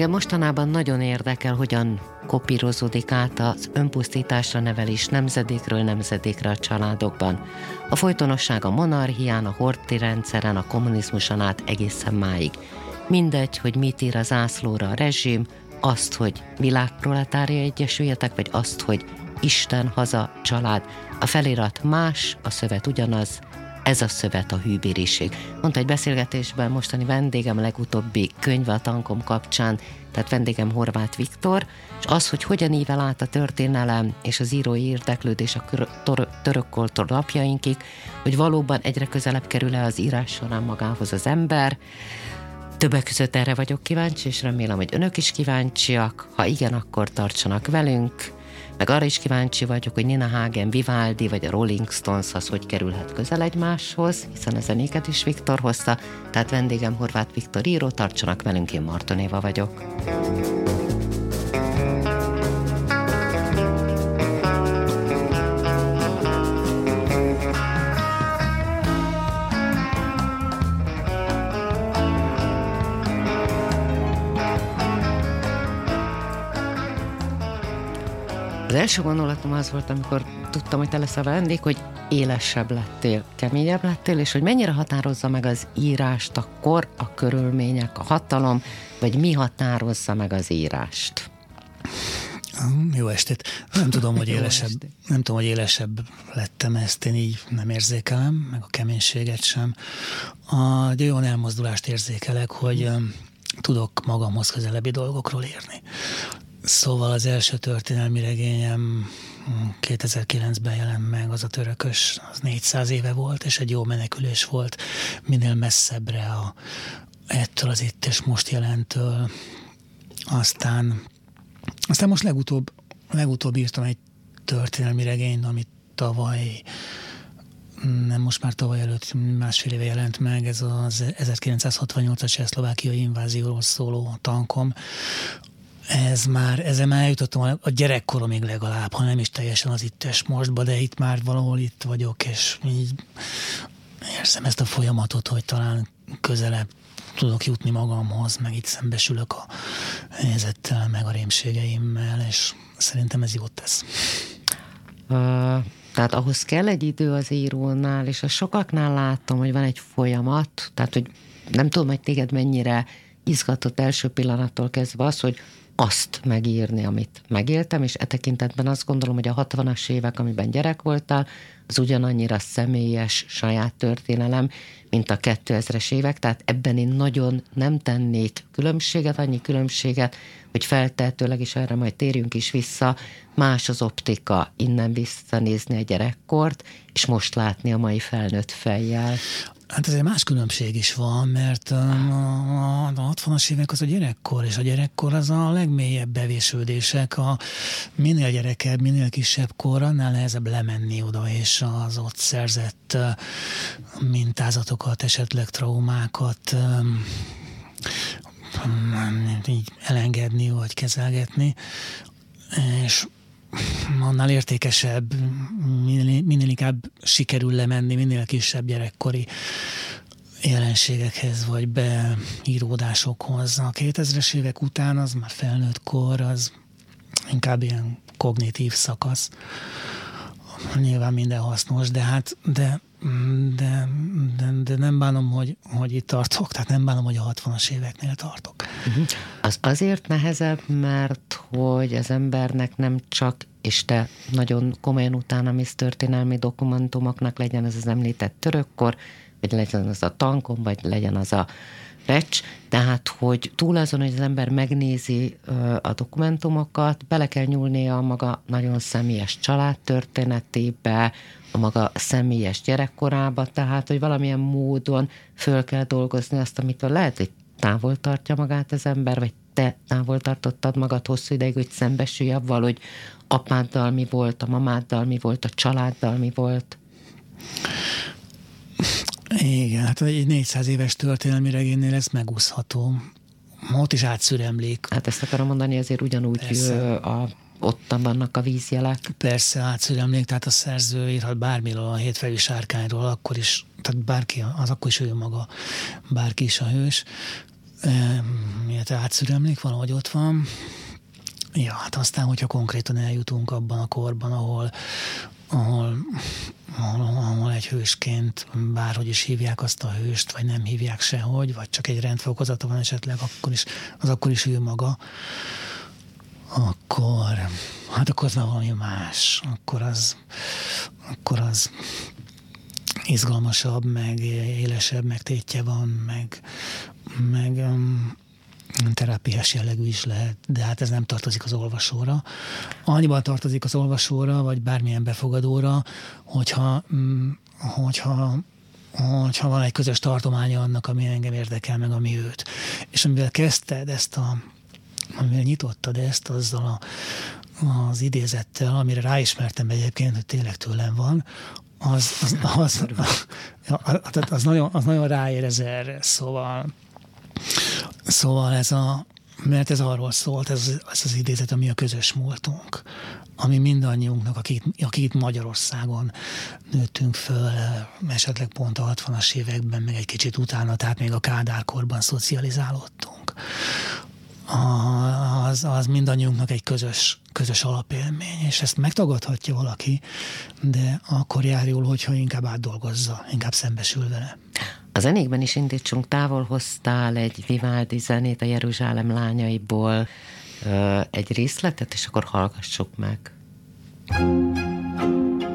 Engem mostanában nagyon érdekel, hogyan kopírozódik át az önpusztításra nevelés nemzedékről nemzedékre a családokban. A folytonosság a monarchián, a horti rendszeren, a kommunizmuson át egészen máig. Mindegy, hogy mit ír az ászlóra a rezsim, azt, hogy világproletária egyesüljetek, vagy azt, hogy Isten, haza, család. A felirat más, a szövet ugyanaz, ez a szövet a hűbériség. Mondta egy beszélgetésben mostani vendégem legutóbbi könyve a tankom kapcsán, tehát vendégem Horváth Viktor, és az, hogy hogyan ível át a történelem és az írói érdeklődés a törökkoltól napjainkig, hogy valóban egyre közelebb kerül-e az írás során magához az ember, Többek között erre vagyok kíváncsi, és remélem, hogy önök is kíváncsiak. Ha igen, akkor tartsanak velünk. Meg arra is kíváncsi vagyok, hogy Nina Hagen, Vivaldi vagy a Rolling Stones az hogy kerülhet közel egymáshoz, hiszen a zenéket is Viktor hozta, tehát vendégem Horváth Viktor író, tartsanak velünk, én Martonéva vagyok. Első gondolatom az volt, amikor tudtam, hogy te lesz a vendég, hogy élesebb lettél, keményebb lettél, és hogy mennyire határozza meg az írást a kor, a körülmények, a hatalom, vagy mi határozza meg az írást? Jó estét. Nem tudom, hogy élesebb, nem tudom, hogy élesebb lettem, ezt én így nem érzékelem, meg a keménységet sem. A, egy olyan elmozdulást érzékelek, hogy tudok magamhoz közelebbi dolgokról írni. Szóval az első történelmi regényem 2009-ben jelent meg, az a törökös, az 400 éve volt, és egy jó menekülés volt minél messzebbre a, ettől az itt és most jelentől. Aztán, aztán most legutóbb, legutóbb írtam egy történelmi regényt, amit tavaly nem most már tavaly előtt másfél éve jelent meg, ez az 1968-as szlovákiai invázióról szóló tankom, ez már, ezzel már eljutottam a gyerekkoromig legalább, ha nem is teljesen az ittes mostba, de itt már valahol itt vagyok, és így érzem ezt a folyamatot, hogy talán közelebb tudok jutni magamhoz, meg itt szembesülök a helyzettel, meg a rémségeimmel, és szerintem ez jót tesz. Uh, tehát ahhoz kell egy idő az írónál, és a sokaknál látom, hogy van egy folyamat, tehát hogy nem tudom, hogy téged mennyire izgatott első pillanattól kezdve az, hogy azt megírni, amit megéltem, és e tekintetben azt gondolom, hogy a 60-as évek, amiben gyerek voltál, az ugyanannyira személyes saját történelem, mint a 2000-es évek, tehát ebben én nagyon nem tennék különbséget, annyi különbséget, hogy feltehetőleg, is erre majd térjünk is vissza, más az optika innen visszanézni a gyerekkort, és most látni a mai felnőtt fejjel. Hát egy más különbség is van, mert a, a 60-as évek az a gyerekkor, és a gyerekkor az a legmélyebb bevésődések. A minél gyerekebb, minél kisebb kor, annál nehezebb lemenni oda, és az ott szerzett mintázatokat, esetleg traumákat így elengedni, vagy kezelgetni. És annál értékesebb, minél, minél inkább sikerül lemenni, minél kisebb gyerekkori jelenségekhez, vagy beíródásokhoz. A 2000-es évek után az már felnőtt kor, az inkább ilyen kognitív szakasz. Nyilván minden hasznos, de hát, de de, de, de nem bánom, hogy, hogy itt tartok, tehát nem bánom, hogy a 60-as éveknél tartok. Uh-huh. Az azért nehezebb, mert hogy az embernek nem csak, és te nagyon komolyan utána mész történelmi dokumentumoknak, legyen ez az említett törökkor, vagy legyen az a tankom, vagy legyen az a recs, tehát hogy túl azon, hogy az ember megnézi a dokumentumokat, bele kell nyúlnia a maga nagyon személyes családtörténetébe, a maga személyes gyerekkorába, tehát hogy valamilyen módon föl kell dolgozni azt, amitől lehet, hogy távol tartja magát az ember, vagy te távol tartottad magad hosszú ideig, hogy szembesülj avval, hogy apáddal mi volt, a mamáddal mi volt, a családdal mi volt? Igen, hát egy 400 éves történelmi regénynél ez megúszható. Ott is átszüremlék. Hát ezt akarom mondani, azért ugyanúgy Persze. a ott vannak a vízjelek. Persze, átszüremlék, tehát a szerző írhat bármiről, a hétfejű sárkányról, akkor is, tehát bárki, az akkor is ő maga, bárki is a hős. Miért átszüremlék, valahogy ott van. Ja, hát aztán, hogyha konkrétan eljutunk abban a korban, ahol, ahol, ahol, ahol egy hősként bárhogy is hívják azt a hőst, vagy nem hívják sehogy, vagy csak egy rendfokozata van esetleg, akkor is, az akkor is ő maga, akkor, hát akkor az valami más, akkor az, akkor az izgalmasabb, meg élesebb, meg tétje van, meg, meg terápiás jellegű is lehet, de hát ez nem tartozik az olvasóra. Annyiban tartozik az olvasóra, vagy bármilyen befogadóra, hogyha, mm, hogyha hogyha van egy közös tartománya annak, ami engem érdekel, meg ami őt. És amivel kezdted ezt a, amivel nyitottad ezt azzal a, az idézettel, amire ráismertem egyébként, hogy tényleg tőlem van, az, az, az, az, az, az, nagyon, az nagyon ráérez erre. Szóval Szóval ez a, mert ez arról szólt, ez, ez az idézet, ami a közös múltunk, ami mindannyiunknak, akik, akik itt Magyarországon nőttünk föl, esetleg pont a 60-as években, meg egy kicsit utána, tehát még a Kádárkorban szocializálódtunk. Az, az mindannyiunknak egy közös, közös alapélmény, és ezt megtagadhatja valaki, de akkor jár jól, hogyha inkább átdolgozza, inkább szembesül vele. A zenékben is indítsunk, távol hoztál egy Vivaldi zenét a Jeruzsálem lányaiból, egy részletet, és akkor hallgassuk meg. thank you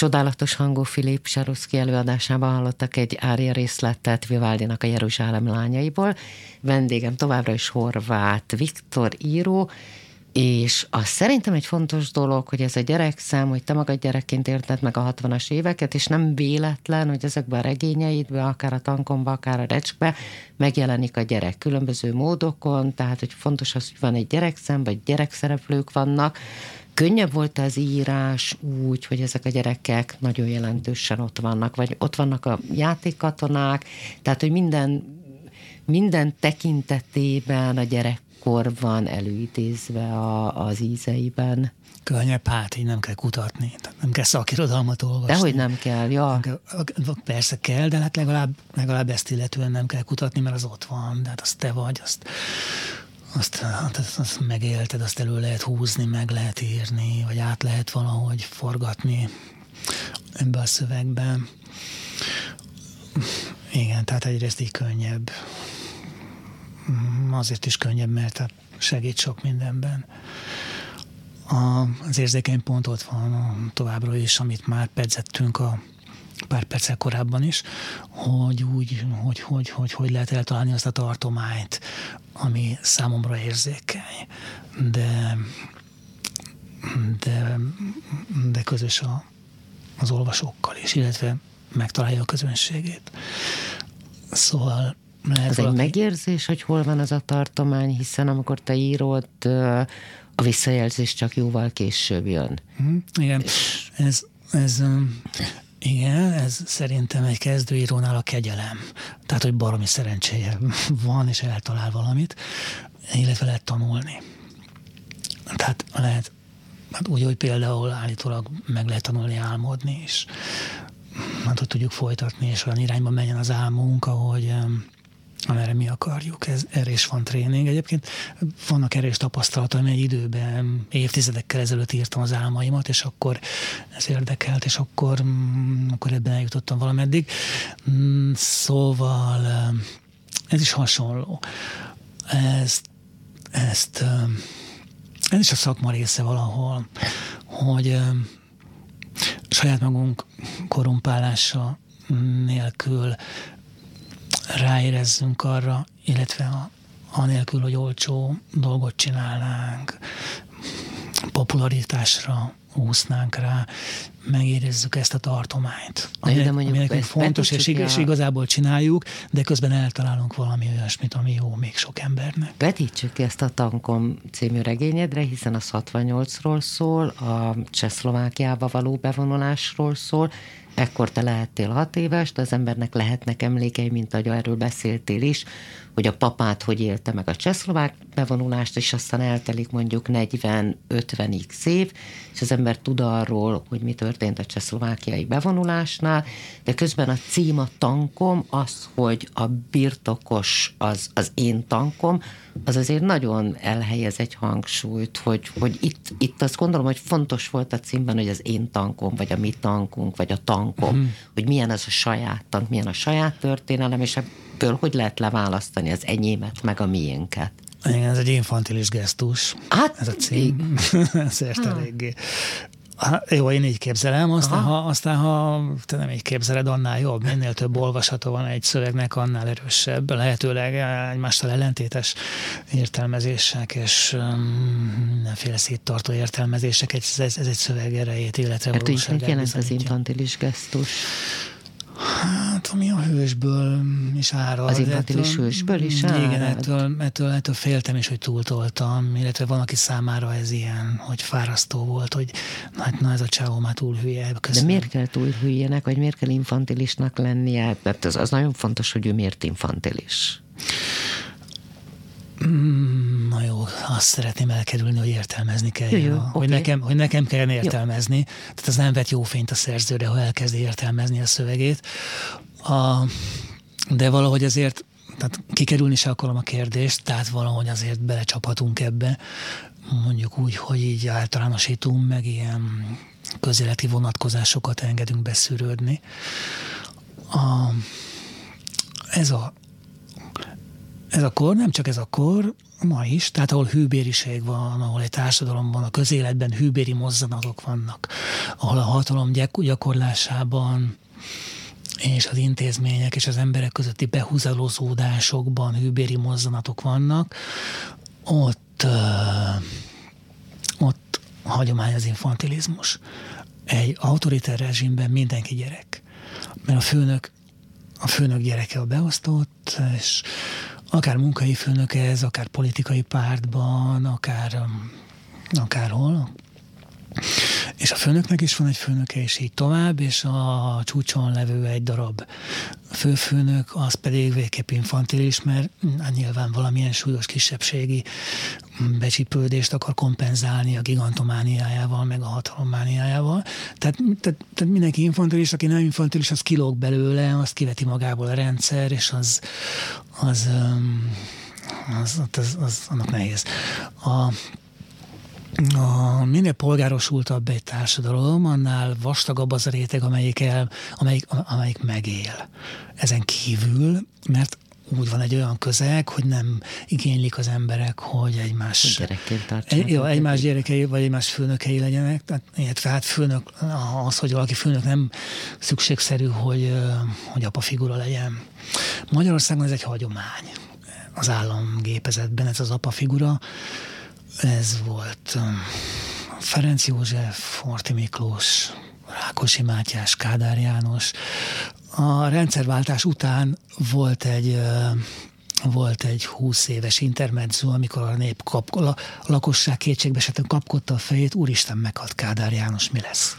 csodálatos hangú Filip Saruszki előadásában hallottak egy ária részletet Vivaldinak a Jeruzsálem lányaiból. Vendégem továbbra is Horváth Viktor író, és az szerintem egy fontos dolog, hogy ez a gyerekszám, hogy te magad gyerekként érted meg a 60-as éveket, és nem véletlen, hogy ezekben a regényeidben, akár a tankomban, akár a recskbe megjelenik a gyerek különböző módokon, tehát hogy fontos az, hogy van egy gyerekszám, vagy gyerekszereplők vannak, Könnyebb volt az írás úgy, hogy ezek a gyerekek nagyon jelentősen ott vannak, vagy ott vannak a játékkatonák, tehát hogy minden, minden tekintetében a gyerekkor van előidézve a, az ízeiben. Könnyebb, hát így nem kell kutatni, nem kell szakirodalmat olvasni. Dehogy nem kell, ja. Nem kell, persze kell, de hát legalább, legalább ezt illetően nem kell kutatni, mert az ott van, de hát azt te vagy, azt azt, hát azt, azt megélted, azt elő lehet húzni, meg lehet írni, vagy át lehet valahogy forgatni ebbe a szövegbe. Igen, tehát egyrészt így könnyebb. Azért is könnyebb, mert segít sok mindenben. A, az érzékeny pont ott van továbbra is, amit már pedzettünk a pár perccel korábban is, hogy úgy, hogy, hogy, hogy, hogy lehet eltalálni azt a tartományt, ami számomra érzékeny, de, de, de közös a, az olvasókkal is, illetve megtalálja a közönségét. Szóval lehet Ez valaki... egy megérzés, hogy hol van az a tartomány, hiszen amikor te írod, a visszajelzés csak jóval később jön. Mm, igen, ez, ez igen, ez szerintem egy kezdőírónál a kegyelem. Tehát, hogy baromi szerencséje van, és eltalál valamit, illetve lehet tanulni. Tehát lehet, hát úgy, hogy például állítólag meg lehet tanulni álmodni, és hát, hogy tudjuk folytatni, és olyan irányba menjen az álmunk, ahogy amerre mi akarjuk. Ez, erre is van tréning. Egyébként vannak erős tapasztalatom, egy időben évtizedekkel ezelőtt írtam az álmaimat, és akkor ez érdekelt, és akkor, mm, akkor ebben eljutottam valameddig. Mm, szóval ez is hasonló. Ezt, ezt ez is a szakma része valahol, hogy saját magunk korumpálása nélkül ráérezzünk arra, illetve a, anélkül, hogy olcsó dolgot csinálnánk, popularitásra úsznánk rá, megérezzük ezt a tartományt. Ami, de mondjuk ami nekünk fontos, és, és igazából csináljuk, de közben eltalálunk valami olyasmit, ami jó még sok embernek. Vetítsük ki ezt a Tankom című regényedre, hiszen az 68-ról szól, a Csehszlovákiába való bevonulásról szól, Ekkor te lehettél hat éves, de az embernek lehetnek emlékei, mint ahogy erről beszéltél is, hogy a papát hogy élte meg a csehszlovák bevonulást, és aztán eltelik mondjuk 40-50x év, és az ember tud arról, hogy mi történt a csehszlovákiai bevonulásnál, de közben a cím a tankom, az, hogy a birtokos az, az én tankom, az azért nagyon elhelyez egy hangsúlyt, hogy, hogy itt, itt azt gondolom, hogy fontos volt a címben, hogy az én tankom, vagy a mi tankunk, vagy a tankom, mm. hogy milyen az a saját tank, milyen a saját történelem, és ebből hogy lehet leválasztani az enyémet, meg a miénket. Igen, ez egy infantilis gesztus. Hát, ez a cím. Ezért hát. eléggé Ha, jó, én így képzelem, aztán ha, aztán ha te nem így képzeled, annál jobb. Minél több olvasata van egy szövegnek, annál erősebb. Lehetőleg egymástól ellentétes értelmezések és um, mindenféle széttartó értelmezések, ez, ez, ez egy szöveg erejét, illetve Mert így mit jelent az infantilis gesztus? Ami a hősből is árad. Az infantilis hősből is árad? Igen, ettől, ettől, ettől féltem is, hogy túltoltam, illetve van, aki számára ez ilyen, hogy fárasztó volt, hogy hát na ez a csávó már túl hülye. Köszönöm. De miért kell túl hülyének, vagy miért kell infantilisnak lennie? Mert az, az nagyon fontos, hogy ő miért infantilis. Mm, na jó, azt szeretném elkerülni, hogy értelmezni kell. Jó, hogy, okay. nekem, hogy nekem kell értelmezni. Jó. Tehát az nem vet jó fényt a szerzőre, ha elkezdi értelmezni a szövegét. A, de valahogy azért tehát kikerülni se akarom a kérdést, tehát valahogy azért belecsaphatunk ebbe, mondjuk úgy, hogy így általánosítunk, meg ilyen közéleti vonatkozásokat engedünk beszűrődni. A, ez a ez a kor, nem csak ez a kor, ma is, tehát ahol hűbériség van, ahol egy társadalomban, a közéletben hűbéri mozzanatok vannak, ahol a hatalom gyakorlásában és az intézmények és az emberek közötti behúzalozódásokban hűbéri mozzanatok vannak, ott, ott hagyomány az infantilizmus. Egy autoriter rezsimben mindenki gyerek. Mert a főnök, a főnök gyereke a beosztott, és akár munkai főnöke ez, akár politikai pártban, akár akárhol. És a főnöknek is van egy főnöke, és így tovább, és a csúcson levő egy darab főfőnök, az pedig végképp infantilis, mert nyilván valamilyen súlyos kisebbségi becsipődést akar kompenzálni a gigantomániájával, meg a hatalommániájával. Tehát, tehát, tehát mindenki infantilis, aki nem infantilis, az kilóg belőle, azt kiveti magából a rendszer, és az, az, az, az, az, az annak nehéz. A, a, minél polgárosultabb egy társadalom, annál vastagabb az a réteg, amelyik, el, amelyik, amelyik megél. Ezen kívül, mert úgy van egy olyan közeg, hogy nem igénylik az emberek, hogy egymás, egy, jó, egymás gyerekei vagy egymás főnökei legyenek. Tehát, illetve hát főnök, az, hogy valaki főnök nem szükségszerű, hogy, hogy apa figura legyen. Magyarországon ez egy hagyomány az államgépezetben, ez az apa figura. Ez volt Ferenc József, Forti Miklós, Rákosi Mátyás, Kádár János, a rendszerváltás után volt egy volt egy 20 éves intermezzo, amikor a nép kap, a lakosság kétségbe esetben kapkodta a fejét, úristen, meghalt Kádár János, mi lesz?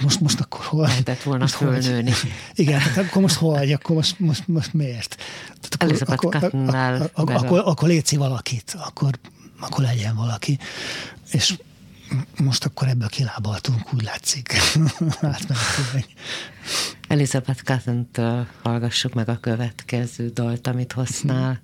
Most, most akkor hol? Lehetett volna most fölnőni. Hogy? Igen, tehát akkor most hol, akkor most, most, most miért? Tehát akkor, akkor, akkor, akkor, akkor, akkor létszi valakit, akkor, akkor legyen valaki. És most akkor ebből kilábaltunk, úgy látszik. Elizabeth Cotton-től hallgassuk meg a következő dalt, amit hoztál.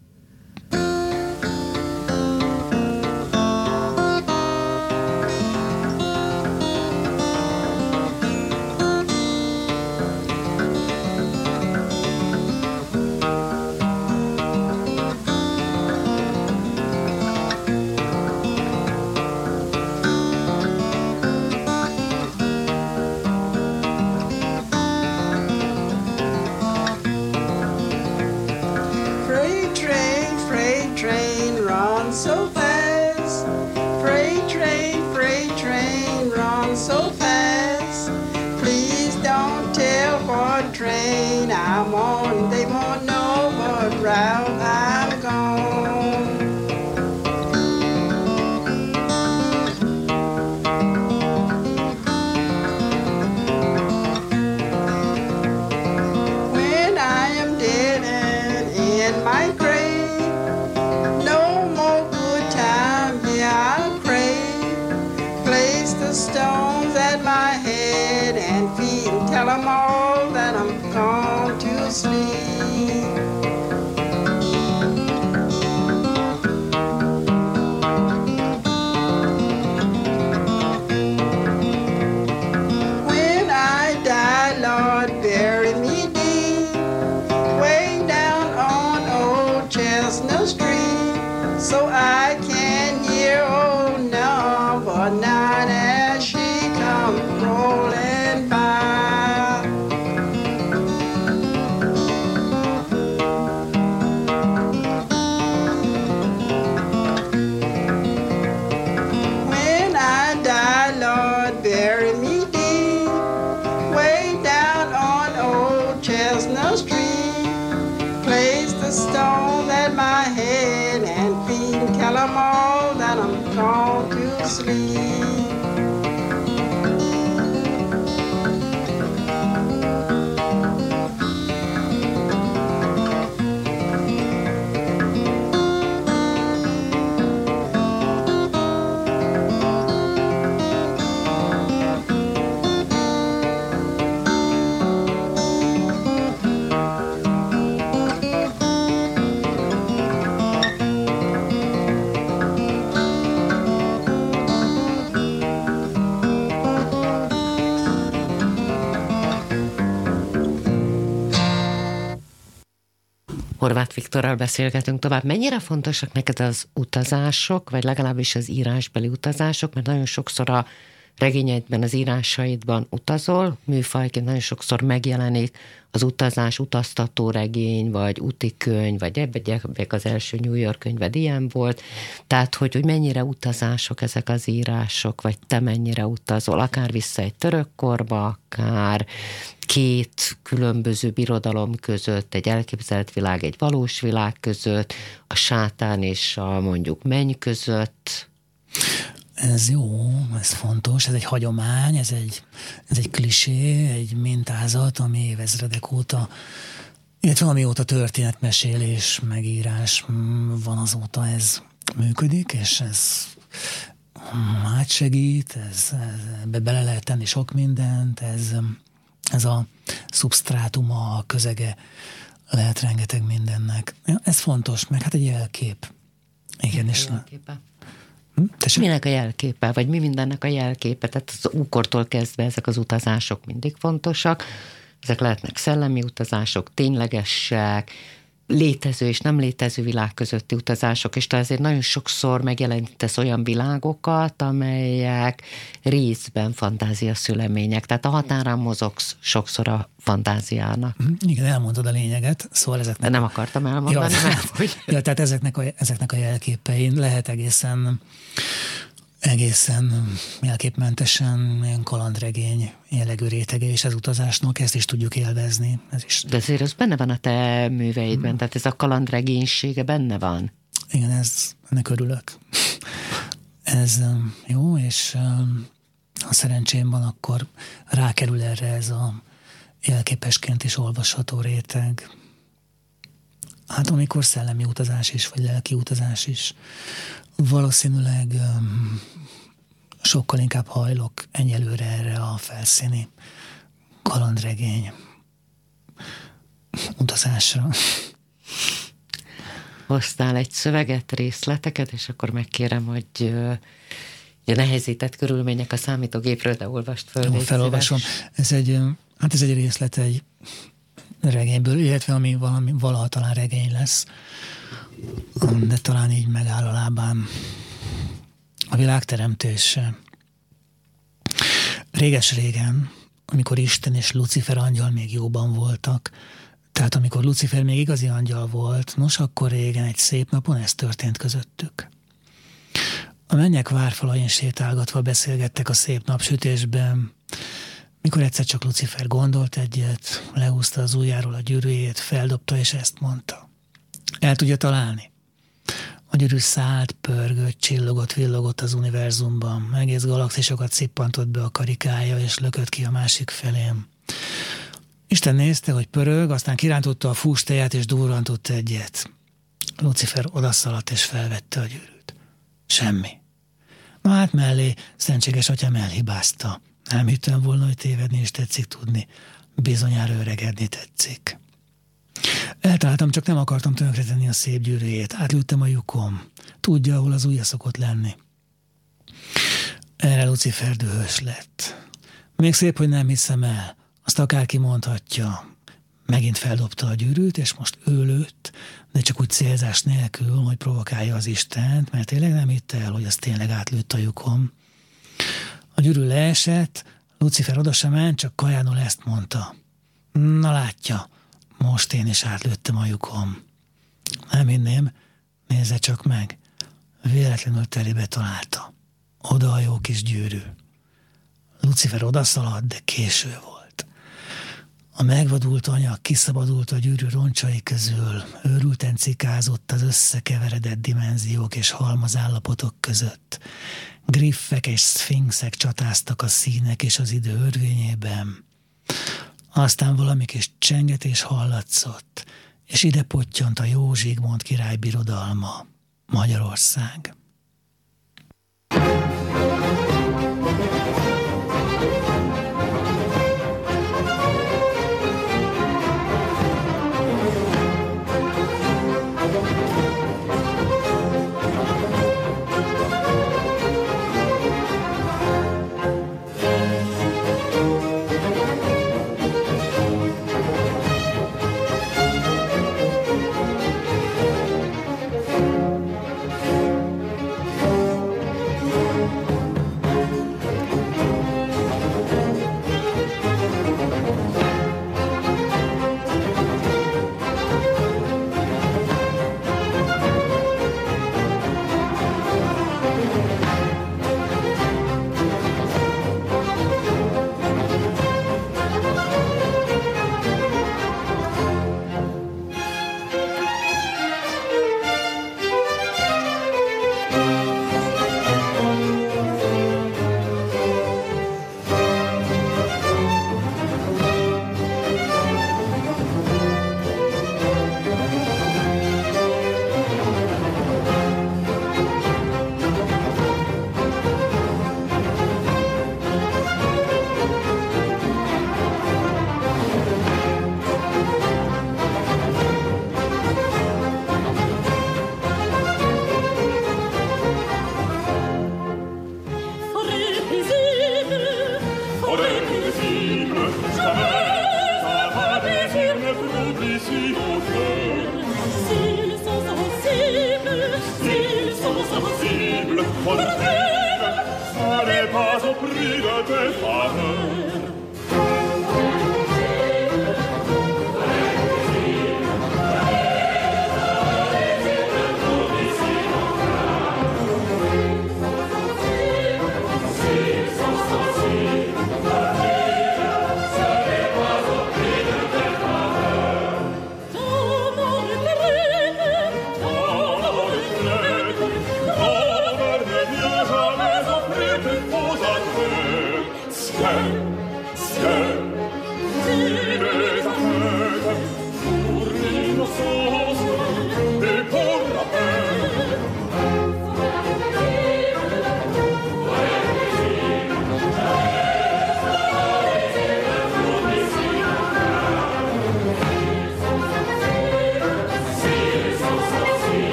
so I can hear. Oh, no, but now. Horváth Viktorral beszélgetünk tovább. Mennyire fontosak neked az utazások, vagy legalábbis az írásbeli utazások, mert nagyon sokszor a regényeidben, az írásaidban utazol, műfajként nagyon sokszor megjelenik az utazás, utaztató regény, vagy úti könyv, vagy ebben az első New York könyved ilyen volt. Tehát, hogy, hogy mennyire utazások ezek az írások, vagy te mennyire utazol, akár vissza egy török korba, akár két különböző birodalom között, egy elképzelt világ, egy valós világ között, a sátán és a mondjuk menny között. Ez jó, ez fontos, ez egy hagyomány, ez egy, ez egy klisé, egy mintázat, ami évezredek óta, illetve amióta történetmesélés, megírás van azóta ez működik, és ez segít, ez, ez, ebbe bele lehet tenni sok mindent, ez, ez a szubstrátuma, a közege lehet rengeteg mindennek. Ja, ez fontos, meg hát egy jelkép. Igen, és... Jelképe. Hm? Minek a jelképe, vagy mi mindennek a jelképe? Tehát az úkortól kezdve ezek az utazások mindig fontosak. Ezek lehetnek szellemi utazások, ténylegesek, létező és nem létező világ közötti utazások, és te azért nagyon sokszor megjelentesz olyan világokat, amelyek részben fantázia szülemények, tehát a határán mozogsz sokszor a fantáziának. Mhm, igen, elmondod a lényeget, szóval ezeknek... De nem akartam elmondani, ja, mert hogy... Ja, tehát ezeknek a, ezeknek a jelképein lehet egészen egészen jelképmentesen ilyen kalandregény jellegű rétege és az utazásnak, ezt is tudjuk élvezni. Ez is. De azért ez benne van a te műveidben, hmm. tehát ez a kalandregénysége benne van. Igen, ez, ennek örülök. Ez jó, és ha szerencsém van, akkor rákerül erre ez a jelképesként is olvasható réteg. Hát amikor szellemi utazás is, vagy lelki utazás is, valószínűleg um, sokkal inkább hajlok egyelőre erre a felszíni kalandregény utazásra. Hoztál egy szöveget, részleteket, és akkor megkérem, hogy a nehezített körülmények a számítógépről, de olvast föl. Jó, felolvasom. Ez egy, hát ez egy részlet egy regényből, illetve ami valami, valaha talán regény lesz de talán így megáll a lábán a világ teremtése. Réges-régen, amikor Isten és Lucifer angyal még jóban voltak, tehát amikor Lucifer még igazi angyal volt, nos akkor régen egy szép napon ez történt közöttük. A mennyek várfalain sétálgatva beszélgettek a szép napsütésben, mikor egyszer csak Lucifer gondolt egyet, leúzta az ujjáról a gyűrűjét, feldobta és ezt mondta. El tudja találni. A gyűrű szállt, pörgött, csillogott, villogott az univerzumban, egész galaxisokat szippantott be a karikája, és lökött ki a másik felém. Isten nézte, hogy pörög, aztán kirántotta a fústéját, és durrantott egyet. Lucifer odaszaladt, és felvette a gyűrűt. Semmi. Na hát mellé szentséges atyám elhibázta. Nem hittem volna, hogy tévedni is tetszik tudni. Bizonyára öregedni tetszik. Eltaláltam, csak nem akartam tönkretenni a szép gyűrűjét. Átlőttem a lyukom. Tudja, ahol az ujja szokott lenni. Erre Lucifer dühös lett. Még szép, hogy nem hiszem el. Azt akárki mondhatja. Megint feldobta a gyűrűt, és most ő lőtt, de csak úgy célzás nélkül, hogy provokálja az Istent, mert tényleg nem hitte el, hogy az tényleg átlőtt a lyukom. A gyűrű leesett, Lucifer oda sem ment, csak kajánul ezt mondta. Na látja, most én is átlőttem a lyukom. Nem hinném, nézze csak meg. Véletlenül telébe találta. Oda a jó kis gyűrű. Lucifer odaszaladt, de késő volt. A megvadult anya kiszabadult a gyűrű roncsai közül, őrülten cikázott az összekeveredett dimenziók és halmazállapotok között. Griffek és szfinxek csatáztak a színek és az idő örvényében. Aztán valami kis csengetés hallatszott, és ide pottyant a jó Zsigmond király birodalma, Magyarország.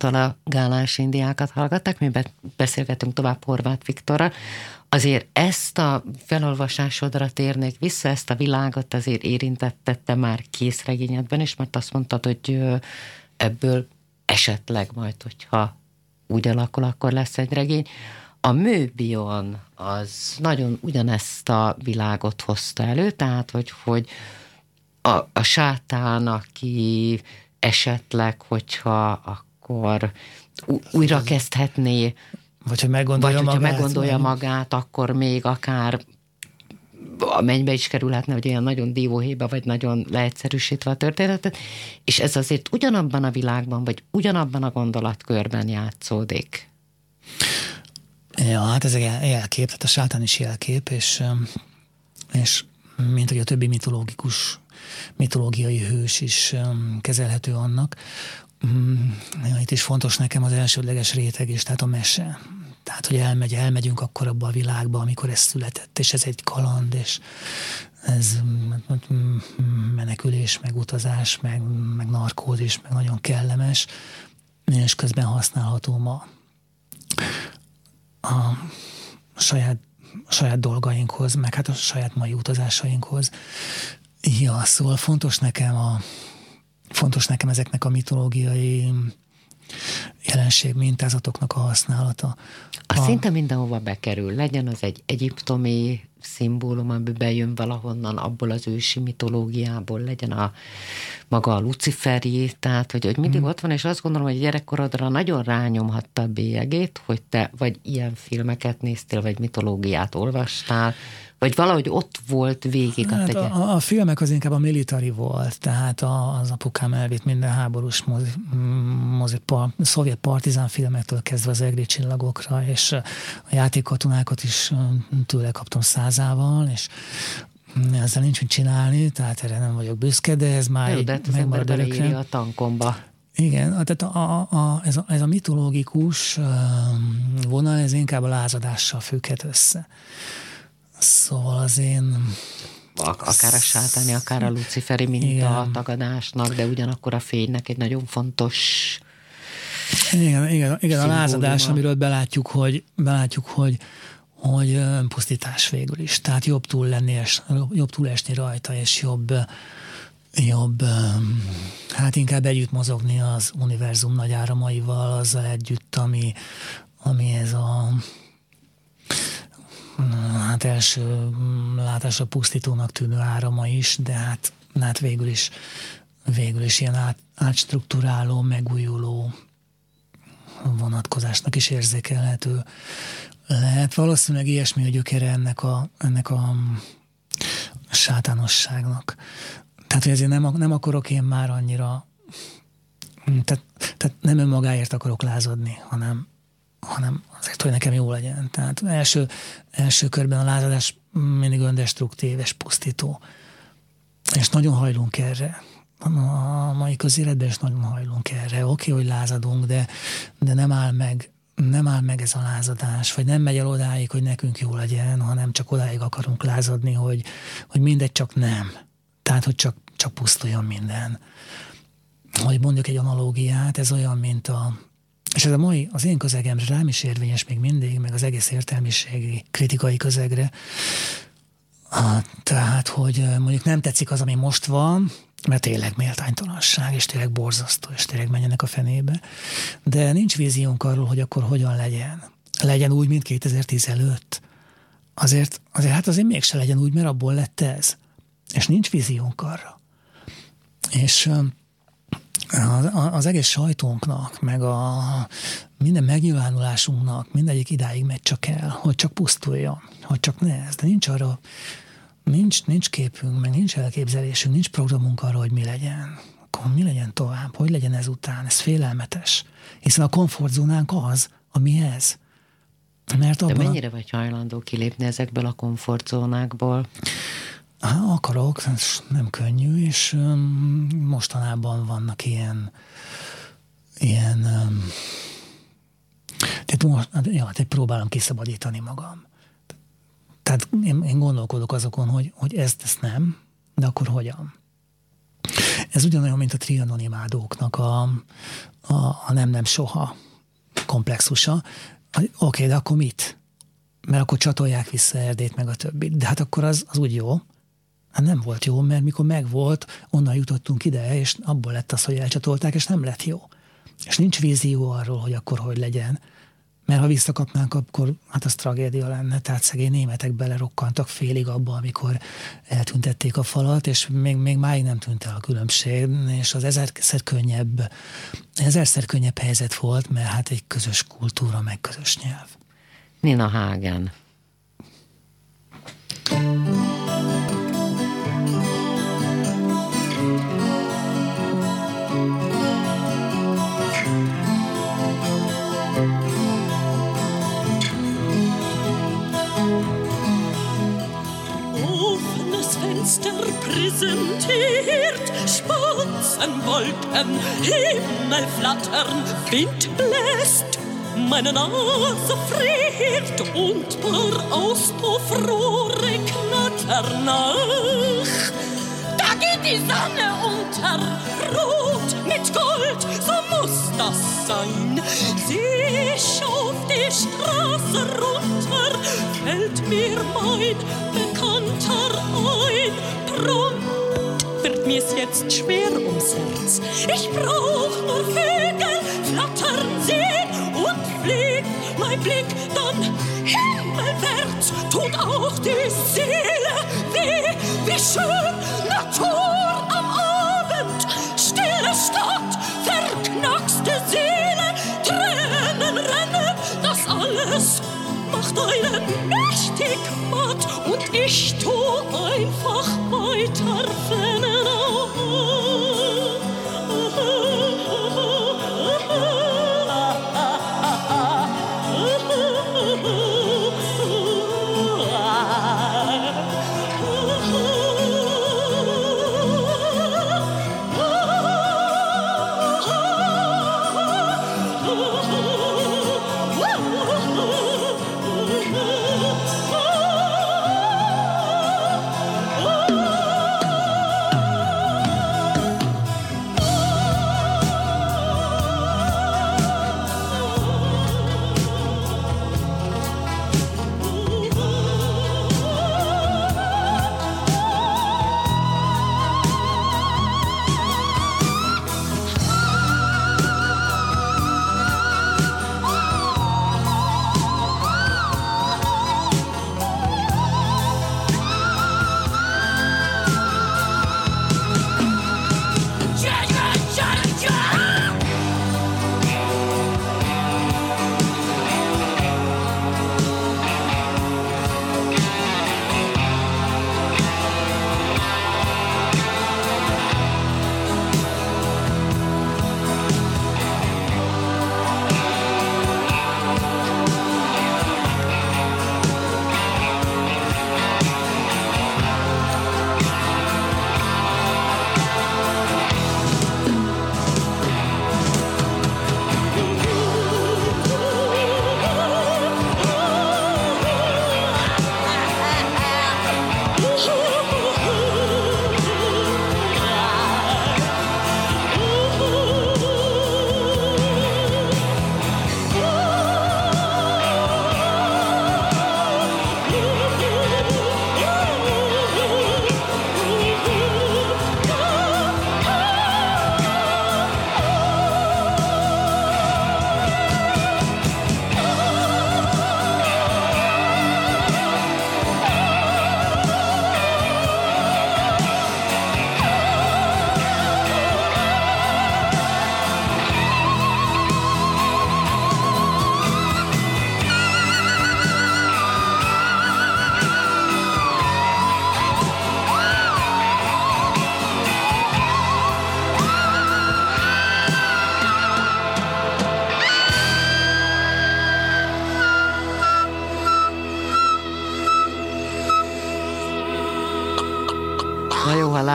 Remótól a Gálás Indiákat hallgatták, mi beszélgetünk tovább Horváth Viktorral. Azért ezt a felolvasásodra térnék vissza, ezt a világot azért érintettette már készregényedben is, mert azt mondtad, hogy ebből esetleg majd, hogyha úgy alakul, akkor lesz egy regény. A Möbion az nagyon ugyanezt a világot hozta elő, tehát hogy, hogy a, a sátán, aki esetleg, hogyha akkor újra kezdhetné, vagy hogy meggondolja, vagy, magát, meggondolja vagy... magát, akkor még akár a mennybe is kerülhetne, hogy olyan nagyon dióhébe, vagy nagyon leegyszerűsítve a történetet, és ez azért ugyanabban a világban, vagy ugyanabban a gondolatkörben játszódik. Ja, hát ez egy jelkép, tehát a sátán is jelkép, és, és mint hogy a többi mitológikus, mitológiai hős is kezelhető annak. Mm, itt is fontos nekem az elsődleges réteg is, tehát a mese. Tehát, hogy elmegy, elmegyünk akkor abba a világba, amikor ez született, és ez egy kaland, és ez menekülés, meg utazás, meg, meg narkózis, meg nagyon kellemes, és közben használható ma a saját, a saját dolgainkhoz, meg hát a saját mai utazásainkhoz. Ja, szóval fontos nekem a fontos nekem ezeknek a mitológiai jelenség mintázatoknak a használata. A, a szinte mindenhova bekerül, legyen az egy egyiptomi szimbólum, ami bejön valahonnan abból az ősi mitológiából, legyen a maga a luciferi, tehát hogy, hogy mindig mm. ott van, és azt gondolom, hogy gyerekkorodra nagyon rányomhatta a bélyegét, hogy te vagy ilyen filmeket néztél, vagy mitológiát olvastál, vagy valahogy ott volt végig a hát tegye? A, a filmek az inkább a militari volt, tehát az apukám elvitt minden háborús mozi, mozi par, szovjet partizán filmektől kezdve az egri csillagokra, és a játékkatonákat is tőle kaptam százával, és ezzel nincs mit csinálni, tehát erre nem vagyok büszke, de ez már Jó, de hát az ember a tankomba. Igen, tehát a, a, a, ez, a, ez a mitológikus vonal, ez inkább a lázadással függhet össze. Szóval az én... Akár a sátáni, akár a luciferi minta a tagadásnak, de ugyanakkor a fénynek egy nagyon fontos igen, igen, igen a lázadás, amiről belátjuk, hogy, belátjuk, hogy, hogy pusztítás végül is. Tehát jobb túl lenni, és, jobb túl esni rajta, és jobb, jobb, hát inkább együtt mozogni az univerzum nagy áramaival, azzal együtt, ami, ami ez a hát első látásra pusztítónak tűnő árama is, de hát, hát végül is végül is ilyen át, átstruktúráló, megújuló vonatkozásnak is érzékelhető lehet. Valószínűleg ilyesmi a gyökere ennek a, ennek a sátánosságnak. Tehát, hogy ezért nem, nem akarok én már annyira, tehát, tehát nem önmagáért akarok lázadni, hanem, hanem azért, hogy nekem jó legyen. Tehát első, első körben a lázadás mindig öndestruktív és pusztító. És nagyon hajlunk erre. A mai közéletben is nagyon hajlunk erre. Oké, hogy lázadunk, de, de nem áll meg nem áll meg ez a lázadás, vagy nem megy el odáig, hogy nekünk jó legyen, hanem csak odáig akarunk lázadni, hogy, hogy mindegy, csak nem. Tehát, hogy csak, csak pusztuljon minden. Hogy mondjuk egy analógiát, ez olyan, mint a, és ez a mai, az én közegemre rám is érvényes még mindig, meg az egész értelmiségi kritikai közegre. Tehát, hogy mondjuk nem tetszik az, ami most van, mert tényleg méltánytalanság, és tényleg borzasztó, és tényleg menjenek a fenébe. De nincs víziónk arról, hogy akkor hogyan legyen. Legyen úgy, mint 2010 előtt. Azért, azért hát azért mégse legyen úgy, mert abból lett ez. És nincs víziónk arra. És az, az egész sajtónknak, meg a minden megnyilvánulásunknak mindegyik idáig megy csak el, hogy csak pusztuljon, hogy csak ne ez. De nincs arra, nincs, nincs képünk, meg nincs elképzelésünk, nincs programunk arra, hogy mi legyen. Akkor mi legyen tovább, hogy legyen ez után, ez félelmetes. Hiszen a komfortzónánk az, ami ez. Mert abban... De mennyire vagy hajlandó kilépni ezekből a komfortzónákból? Há, akarok, nem könnyű, és mostanában vannak ilyen ilyen tehát most, hát, ja, tehát próbálom kiszabadítani magam. Tehát én, én gondolkodok azokon, hogy, hogy ezt, ezt nem, de akkor hogyan? Ez ugyanolyan, mint a trianon imádóknak a, a, a nem-nem soha komplexusa. Oké, okay, de akkor mit? Mert akkor csatolják vissza Erdét meg a többit. De hát akkor az, az úgy jó, Hát nem volt jó, mert mikor megvolt, onnan jutottunk ide, és abból lett az, hogy elcsatolták, és nem lett jó. És nincs vízió arról, hogy akkor hogy legyen. mert ha visszakapnánk, akkor hát az tragédia lenne, tehát szegény németek belerokkantak félig abba, amikor eltüntették a falat, és még, még máig nem tűnt el a különbség, és az ezerszer könnyebb, ezerszer könnyebb helyzet volt, mert hát egy közös kultúra, meg közös nyelv. Nina Hagen. Fenster präsentiert. Spatzenwolken, Himmel flattern, Wind bläst meine Nase friert. Und paar Auspuffrohre knattern nach. Da geht die Sonne unter, rot mit Gold, so muss das sein. Sieh ich auf die Straße runter, fällt mir mein Bekannter ein. Drum wird mir's jetzt schwer ums Herz. Ich brauch nur Vögel, flattern sehen und fliegt mein Blick dann himmelwärts, tut auch die Seele weh, wie schön Natur am Abend, stille Stadt, macht einen mächtig matt und ich tu einfach weiter flennen.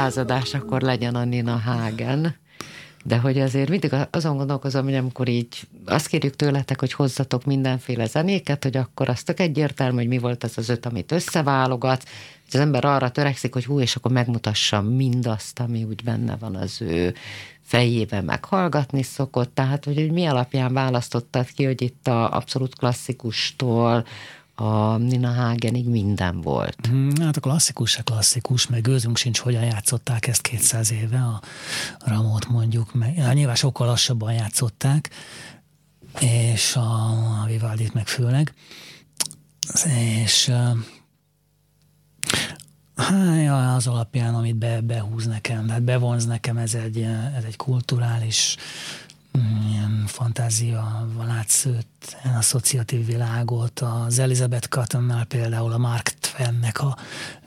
Lázadás, akkor legyen a Nina Hagen. De hogy azért mindig azon gondolkozom, hogy amikor így azt kérjük tőletek, hogy hozzatok mindenféle zenéket, hogy akkor azt tök egyértelmű, hogy mi volt az az öt, amit összeválogat. Az ember arra törekszik, hogy hú, és akkor megmutassa mindazt, ami úgy benne van az ő fejében meghallgatni szokott. Tehát, hogy mi alapján választottad ki, hogy itt a abszolút klasszikustól a Nina Hagenig minden volt. Hmm, hát a klasszikus se klasszikus, meg gőzünk sincs, hogyan játszották ezt 200 éve, a Ramót mondjuk, meg hát nyilván sokkal lassabban játszották, és a, a Vivaldit meg főleg. És Hát az alapján, amit be, behúz nekem, hát bevonz nekem, ez egy, ez egy kulturális ilyen fantázia, látszőt, a szociatív világot, az Elizabeth Cottonnál például a Mark Twainnek a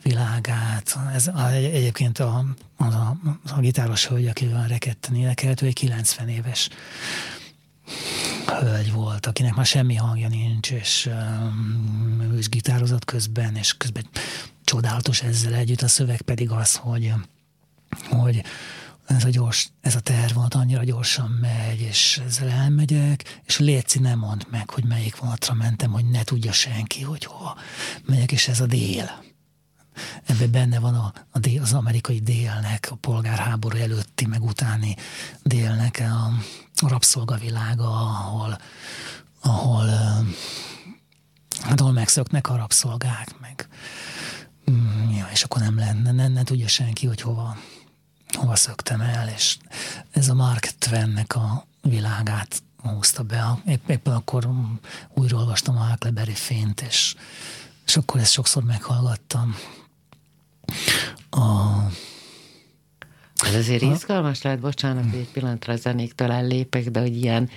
világát. Ez a, egy, egyébként a, az a, a gitáros hölgy, akivel reketten énekelt, ő egy 90 éves hölgy volt, akinek már semmi hangja nincs, és um, ő is gitározott közben, és közben csodálatos ezzel együtt, a szöveg pedig az, hogy, hogy ez a, gyors, ez a terv vonat annyira gyorsan megy, és ezzel elmegyek, és Léci nem mond meg, hogy melyik vonatra mentem, hogy ne tudja senki, hogy hova megyek, és ez a dél. Ebben benne van a, a dél, az amerikai délnek, a polgárháború előtti, meg utáni délnek a, a rabszolgavilága, ahol, ahol, hát ahol megszöknek a rabszolgák, meg mm, ja, és akkor nem lenne, nem, nem tudja senki, hogy hova, hova szöktem el, és ez a Mark Twainnek a világát húzta be. Épp, éppen akkor újra olvastam a Huckleberry fényt, és, és akkor ezt sokszor meghallgattam. A, ez azért izgalmas lehet, bocsánat, hogy egy pillanatra a zenéktől ellépek, de hogy ilyen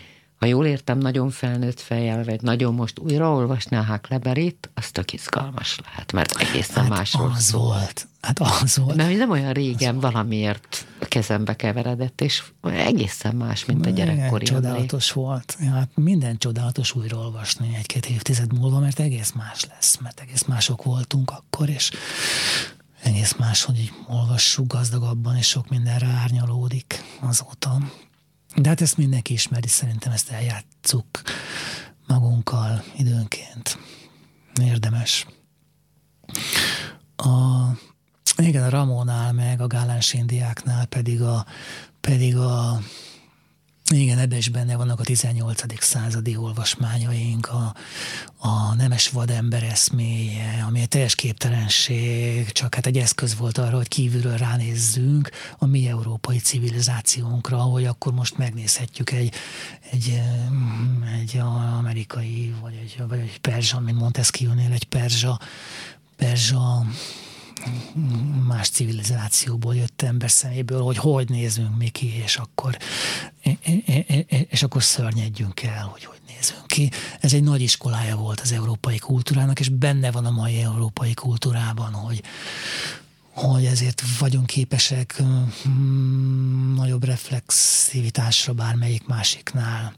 ha jól értem, nagyon felnőtt fejjel, vagy nagyon most újraolvasni a Huckleberry-t, az tök izgalmas lehet, mert egészen hát másról az szól. volt. Hát az volt. Mert nem olyan régen valamiért a kezembe keveredett, és egészen más, mint a gyerekkori Igen, Csodálatos volt. Ja, hát minden csodálatos újraolvasni egy-két évtized múlva, mert egész más lesz, mert egész mások voltunk akkor, és egész más, hogy így olvassuk gazdagabban, és sok mindenre árnyalódik azóta. De hát ezt mindenki ismeri, szerintem ezt eljátszuk magunkkal időnként. Érdemes. A, igen, a Ramonál meg a Gáláns Indiáknál pedig a, pedig a igen, ebben is benne vannak a 18. századi olvasmányaink, a, a nemes vadember eszméje, ami egy teljes képtelenség, csak hát egy eszköz volt arra, hogy kívülről ránézzünk a mi európai civilizációnkra, hogy akkor most megnézhetjük egy, egy, egy amerikai, vagy egy, vagy egy perzsa, mint Montesquieu-nél egy perzsa, perzsa más civilizációból jött ember szeméből, hogy hogy nézünk mi ki, és akkor, és akkor szörnyedjünk el, hogy hogy nézünk ki. Ez egy nagy iskolája volt az európai kultúrának, és benne van a mai európai kultúrában, hogy, hogy ezért vagyunk képesek mm, nagyobb reflexivitásra bármelyik másiknál.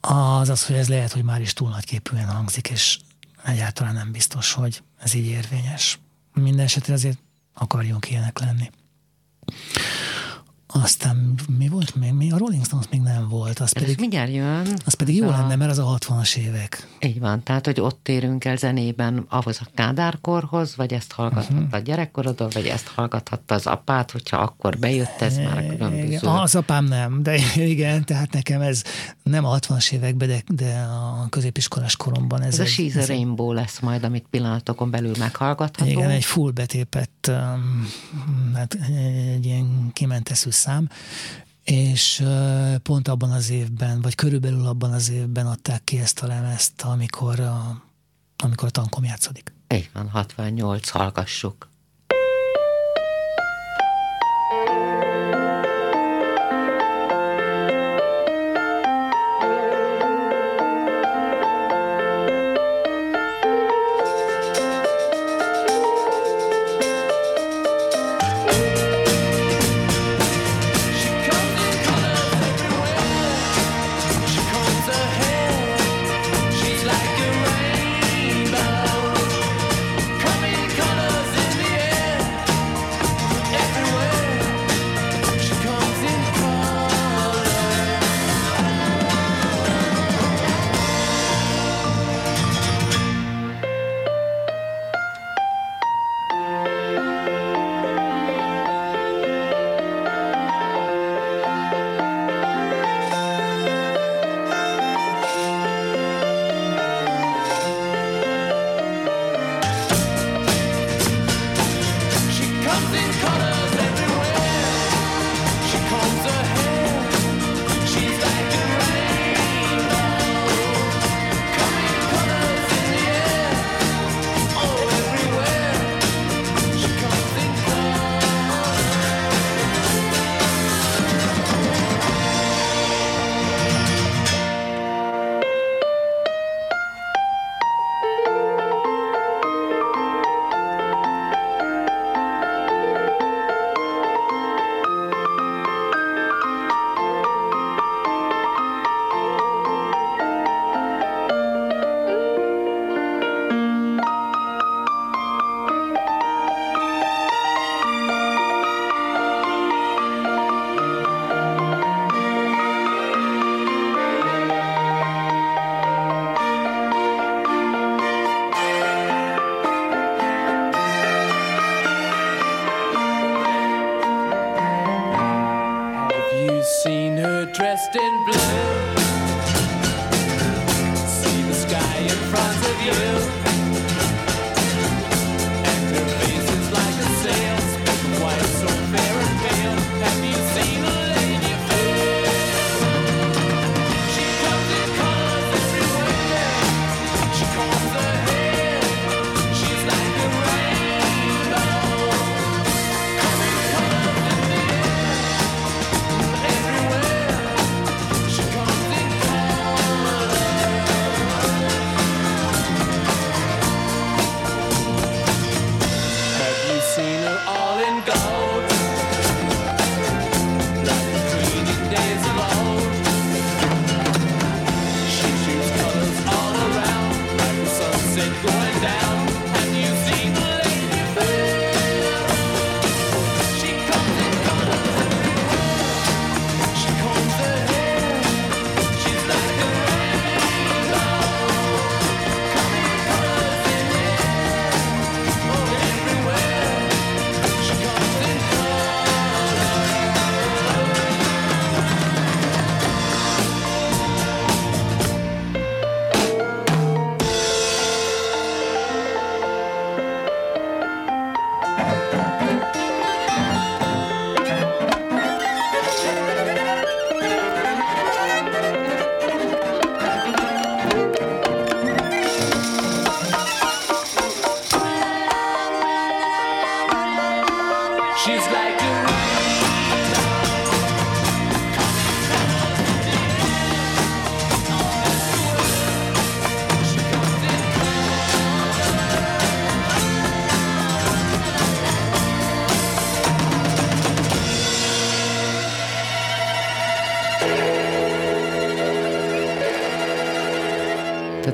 Az az, hogy ez lehet, hogy már is túl nagy képűen hangzik, és egyáltalán nem biztos, hogy ez így érvényes. Minden esetre azért akarjunk ilyenek lenni. Aztán mi volt még? Mi? A Rolling Stones még nem volt. Az pedig, mindjárt jön. Az pedig jó a... lenne, mert az a 60-as évek. Így van, tehát, hogy ott térünk el zenében ahhoz a kádárkorhoz, vagy ezt hallgathatta uh-huh. a gyerekkorodon, vagy ezt hallgathatta az apát, hogyha akkor bejött ez már különböző. Az apám nem, de igen, tehát nekem ez nem a 60-as években, de, de a középiskolás koromban. Ez, ez egy, a She's a Rainbow lesz majd, amit pillanatokon belül meghallgathatunk. Igen, egy full betépett, um, hát egy ilyen kimenteszű szám, és pont abban az évben, vagy körülbelül abban az évben adták ki ezt a lemezt, amikor a, amikor a tankom játszódik. Így van, 68, hallgassuk.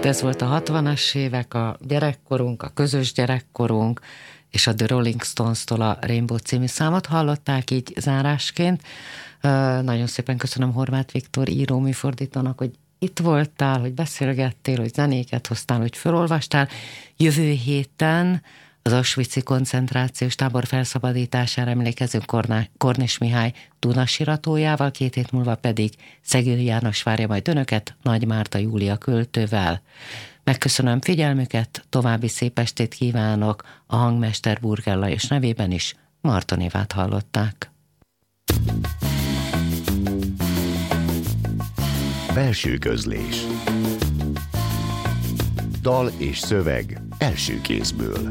Ez volt a 60-as évek, a gyerekkorunk, a közös gyerekkorunk, és a The Rolling Stones-tól a Rainbow című számot hallották így zárásként. Nagyon szépen köszönöm Horváth Viktor író műfordítónak, hogy itt voltál, hogy beszélgettél, hogy zenéket hoztál, hogy felolvastál. Jövő héten az Auschwitz koncentrációs tábor felszabadítására emlékező Kornis Mihály Dunasiratójával, két hét múlva pedig Szegő János várja majd önöket Nagy Márta Júlia költővel. Megköszönöm figyelmüket, további szép estét kívánok a hangmester Burgella és nevében is Martonévát hallották. Belső közlés Dal és szöveg első kézből.